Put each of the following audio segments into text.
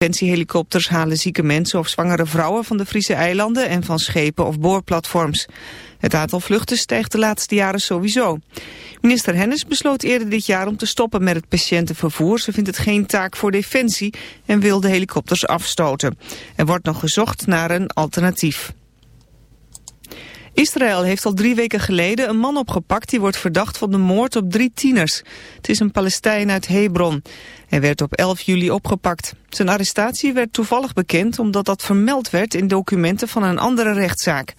Defensiehelikopters halen zieke mensen of zwangere vrouwen van de Friese eilanden en van schepen of boorplatforms. Het aantal vluchten stijgt de laatste jaren sowieso. Minister Hennis besloot eerder dit jaar om te stoppen met het patiëntenvervoer. Ze vindt het geen taak voor Defensie en wil de helikopters afstoten. Er wordt nog gezocht naar een alternatief. Israël heeft al drie weken geleden een man opgepakt die wordt verdacht van de moord op drie tieners. Het is een Palestijn uit Hebron. Hij werd op 11 juli opgepakt. Zijn arrestatie werd toevallig bekend omdat dat vermeld werd in documenten van een andere rechtszaak.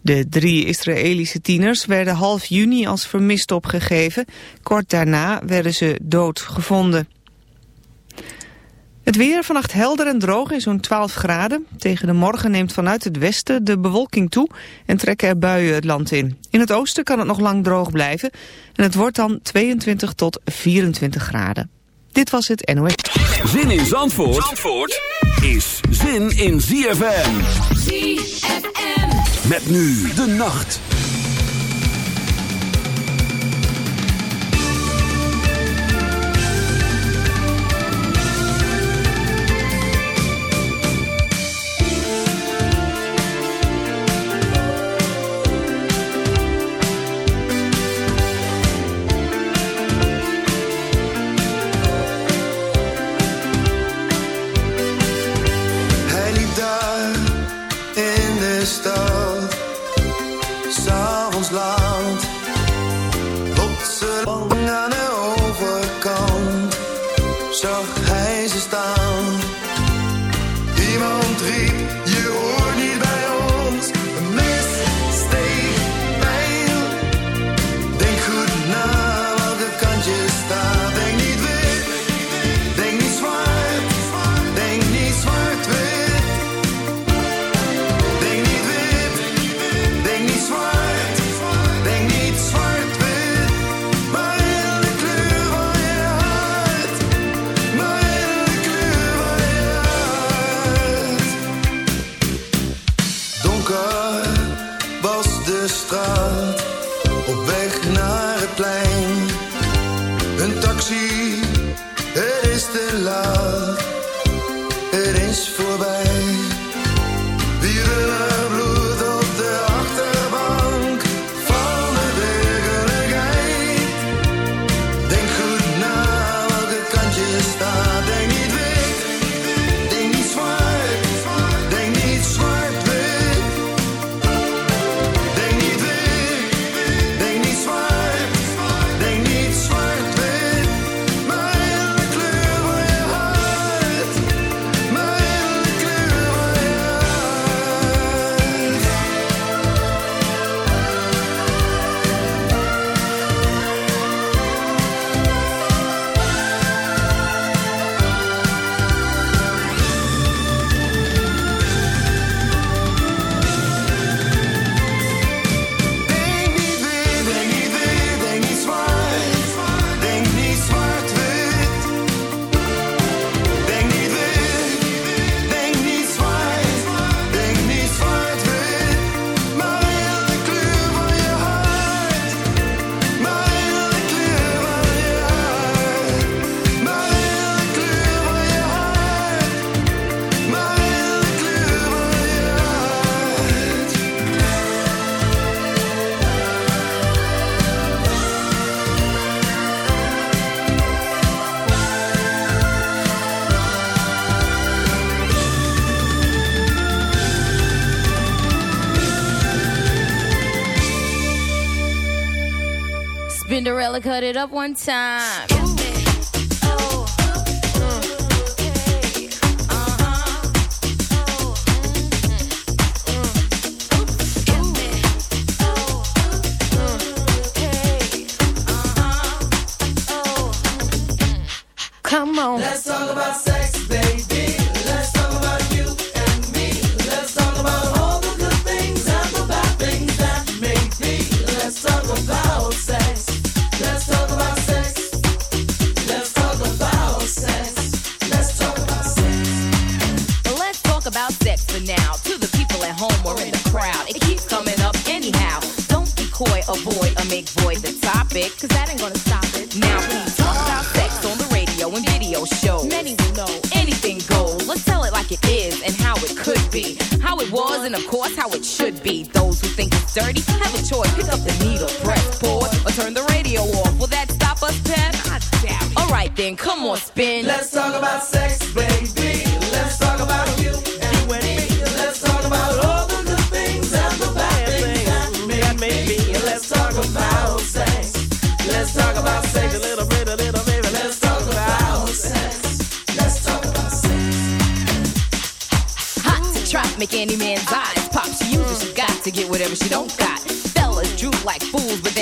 De drie Israëlische tieners werden half juni als vermist opgegeven. Kort daarna werden ze dood gevonden. Het weer vannacht helder en droog in zo'n 12 graden. Tegen de morgen neemt vanuit het westen de bewolking toe en trekken er buien het land in. In het oosten kan het nog lang droog blijven en het wordt dan 22 tot 24 graden. Dit was het NOS. Zin in Zandvoort, Zandvoort is zin in ZFM. ZFM. Met nu de nacht. stars. Cut it up one time.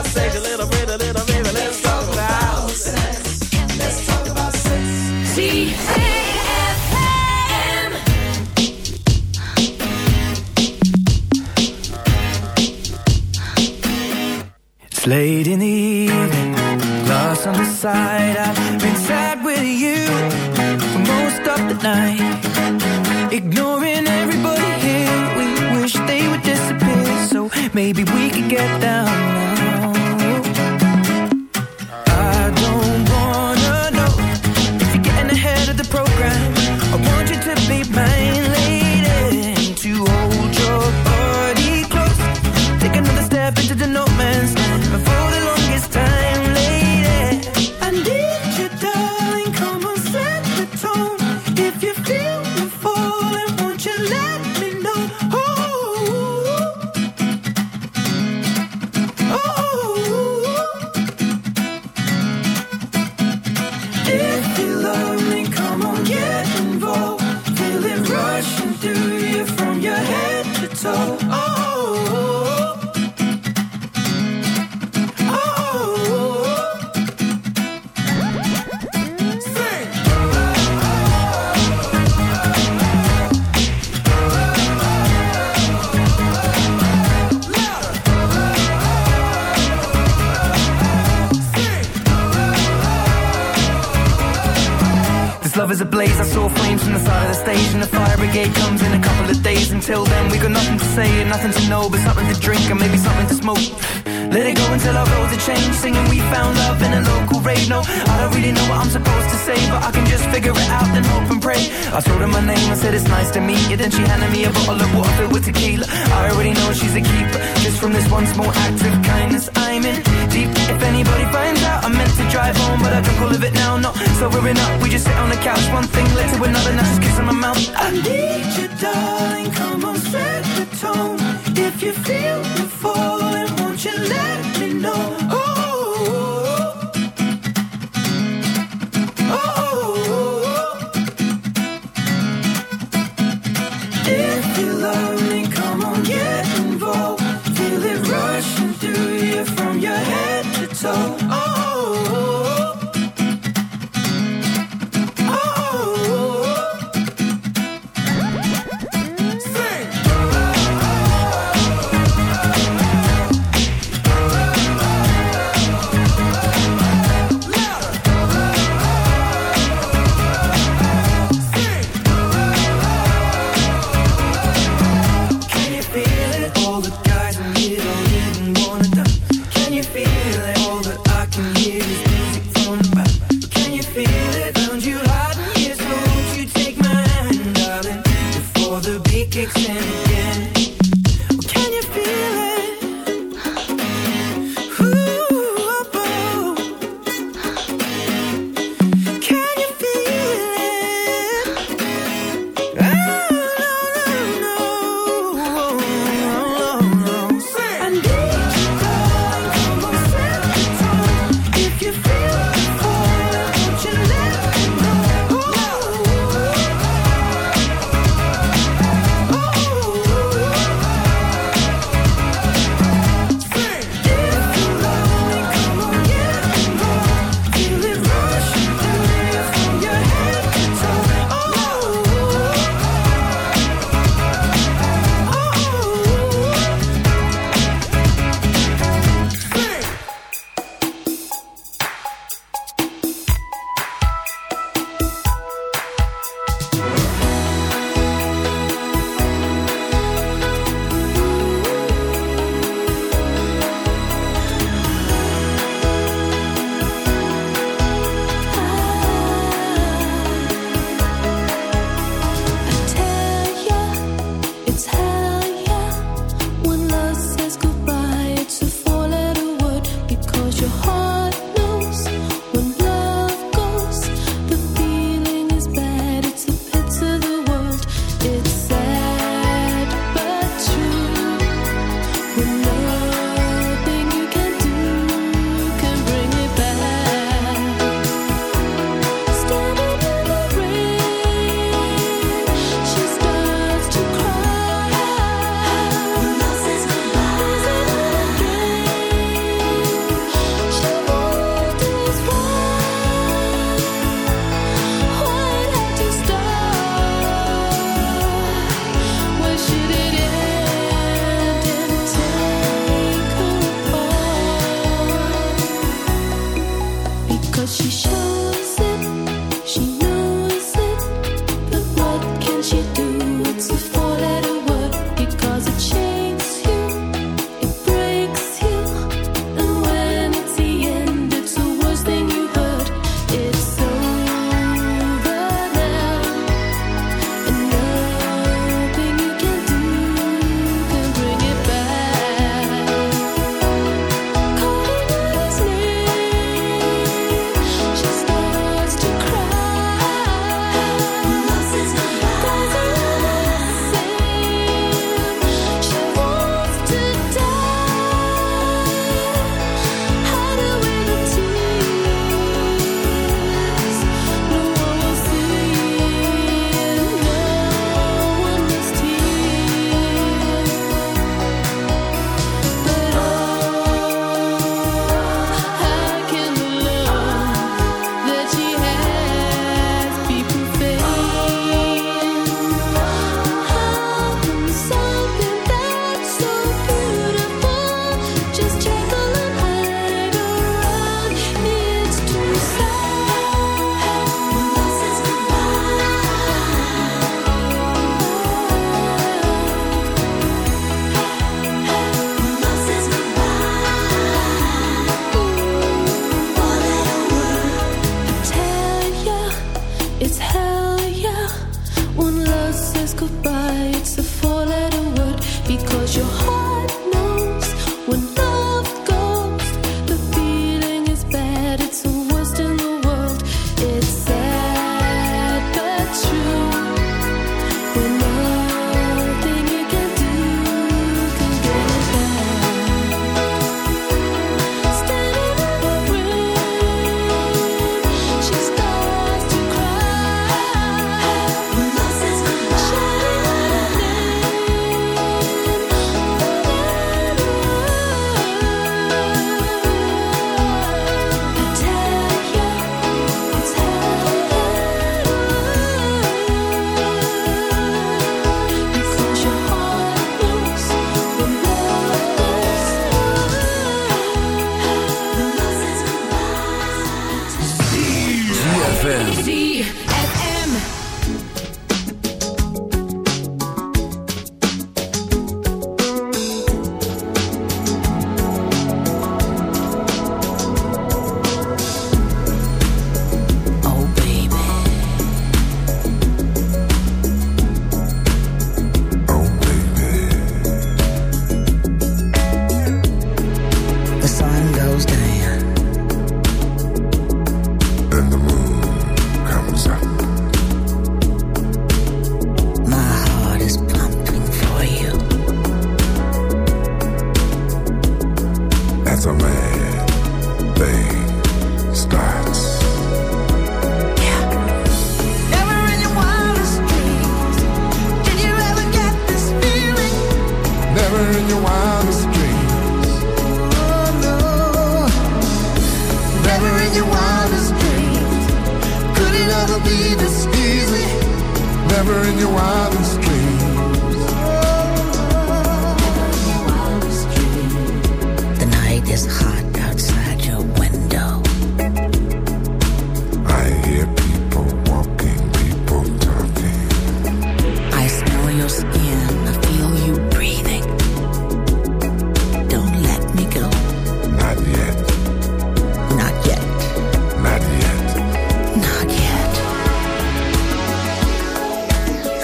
About sex. A little bit, a little baby. Let's talk about sex. Let's talk about sex. It's late in the evening, glass on the side. I've been sad with you for most of the night. Ignoring everybody here, we wish they would disappear. So maybe we could get down my name, I said it's nice to meet you. Then she handed me a bottle of water with tequila. I already know she's a keeper. Just from this one small act of kindness, I'm in deep. If anybody finds out, I'm meant to drive home, but I drink all of it now. No, sobering up, we just sit on the couch. One thing led to another, now just kissing my mouth. I need you, darling. Come on, set the tone. If you feel me falling, won't you let me know?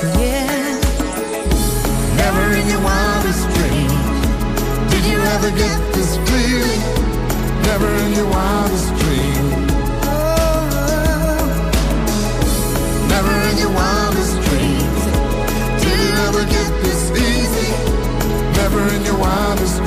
Yeah. Never in your wildest dreams did you ever get this. Never in your wildest dreams. Oh. Never in your wildest dreams did you ever get this easy. Never in your wildest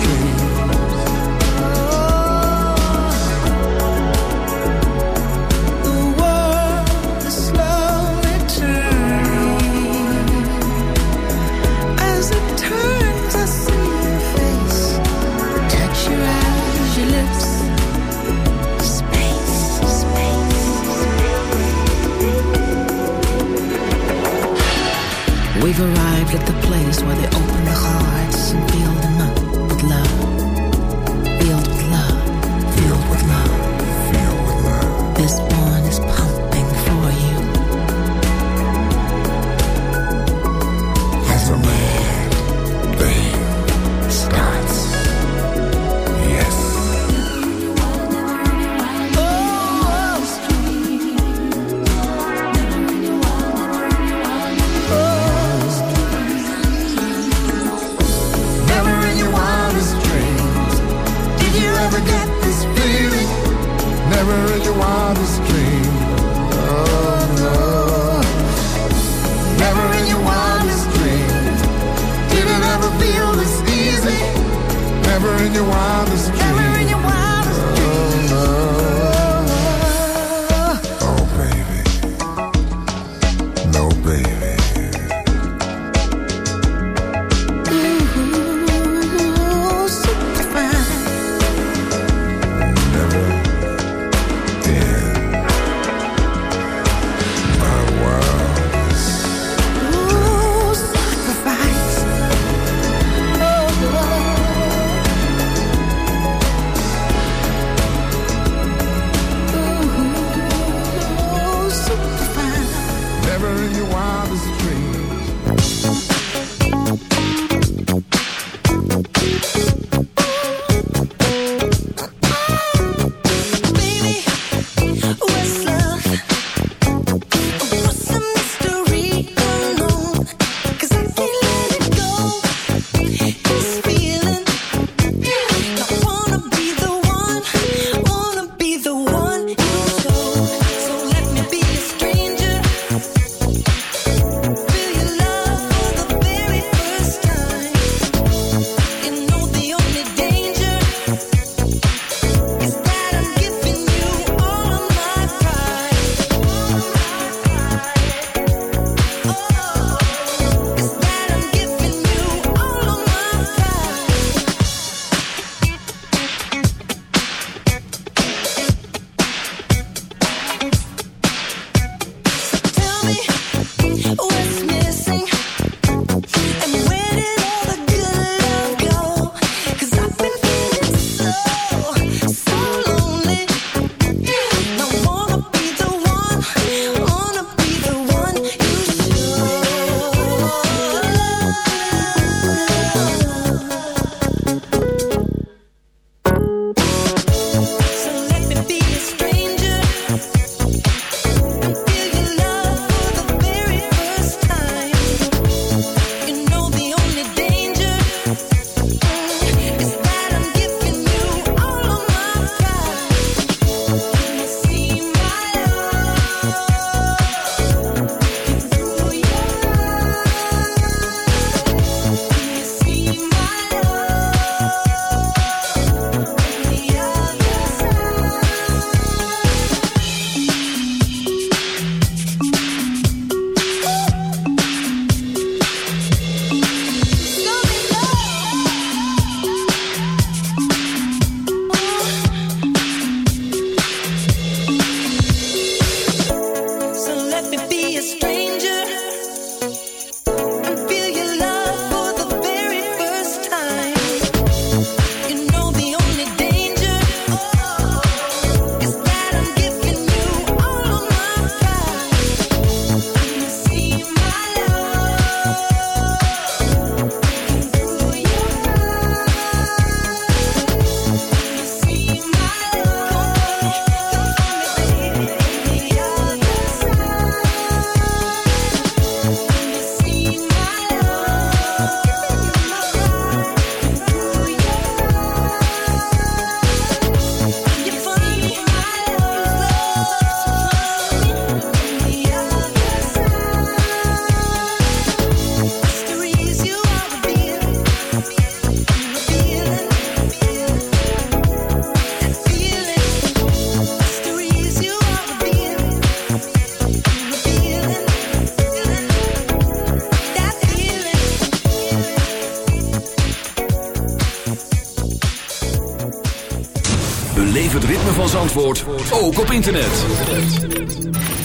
Even het ritme van Zandvoort ook op internet.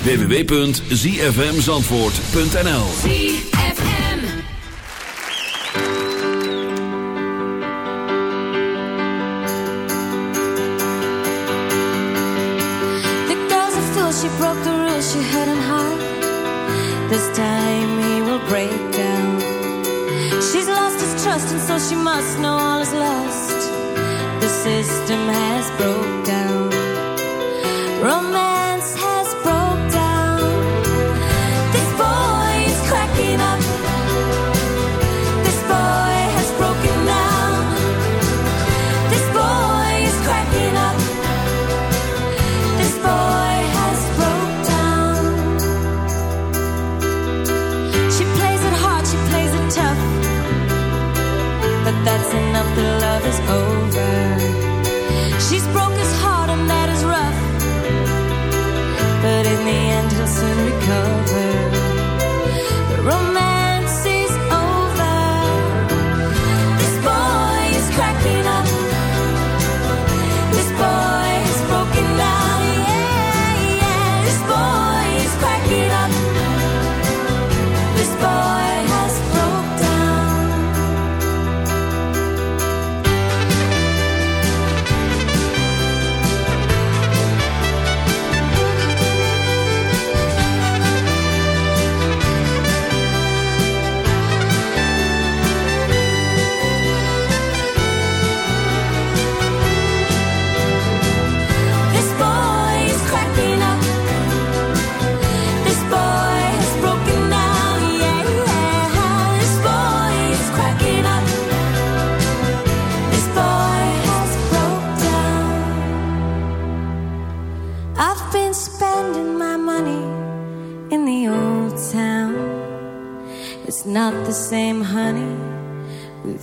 www.zfmzandvoort.nl ZFM. The girl's a fool, she broke the rules, she had him hard This time he will break down. She's lost his trust and so she must know all is lost. the system has broken.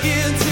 skin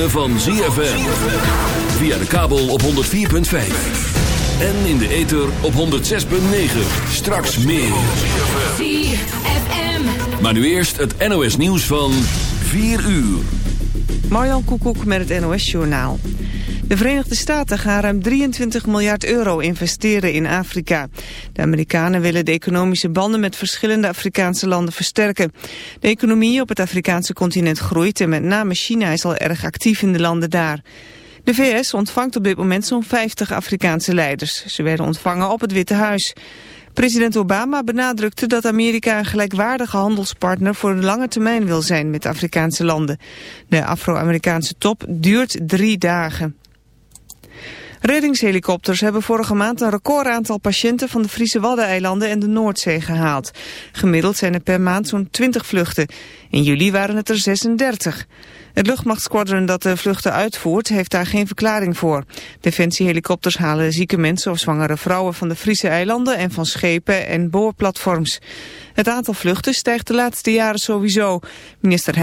ritme van ZFM. Via de kabel op 104.5. En in de ether op 106.9. Straks meer. ZFM. Maar nu eerst het NOS nieuws van 4 uur. Marjan Koekoek met het NOS-journaal. De Verenigde Staten gaan ruim 23 miljard euro investeren in Afrika. De Amerikanen willen de economische banden met verschillende Afrikaanse landen versterken. De economie op het Afrikaanse continent groeit en met name China is al erg actief in de landen daar. De VS ontvangt op dit moment zo'n 50 Afrikaanse leiders. Ze werden ontvangen op het Witte Huis. President Obama benadrukte dat Amerika een gelijkwaardige handelspartner voor de lange termijn wil zijn met Afrikaanse landen. De Afro-Amerikaanse top duurt drie dagen. Reddingshelikopters hebben vorige maand een record aantal patiënten van de Friese Waddeneilanden en de Noordzee gehaald. Gemiddeld zijn er per maand zo'n 20 vluchten. In juli waren het er 36. Het luchtmachtsquadron dat de vluchten uitvoert heeft daar geen verklaring voor. Defensiehelikopters halen zieke mensen of zwangere vrouwen van de Friese eilanden en van schepen en boorplatforms. Het aantal vluchten stijgt de laatste jaren sowieso. Minister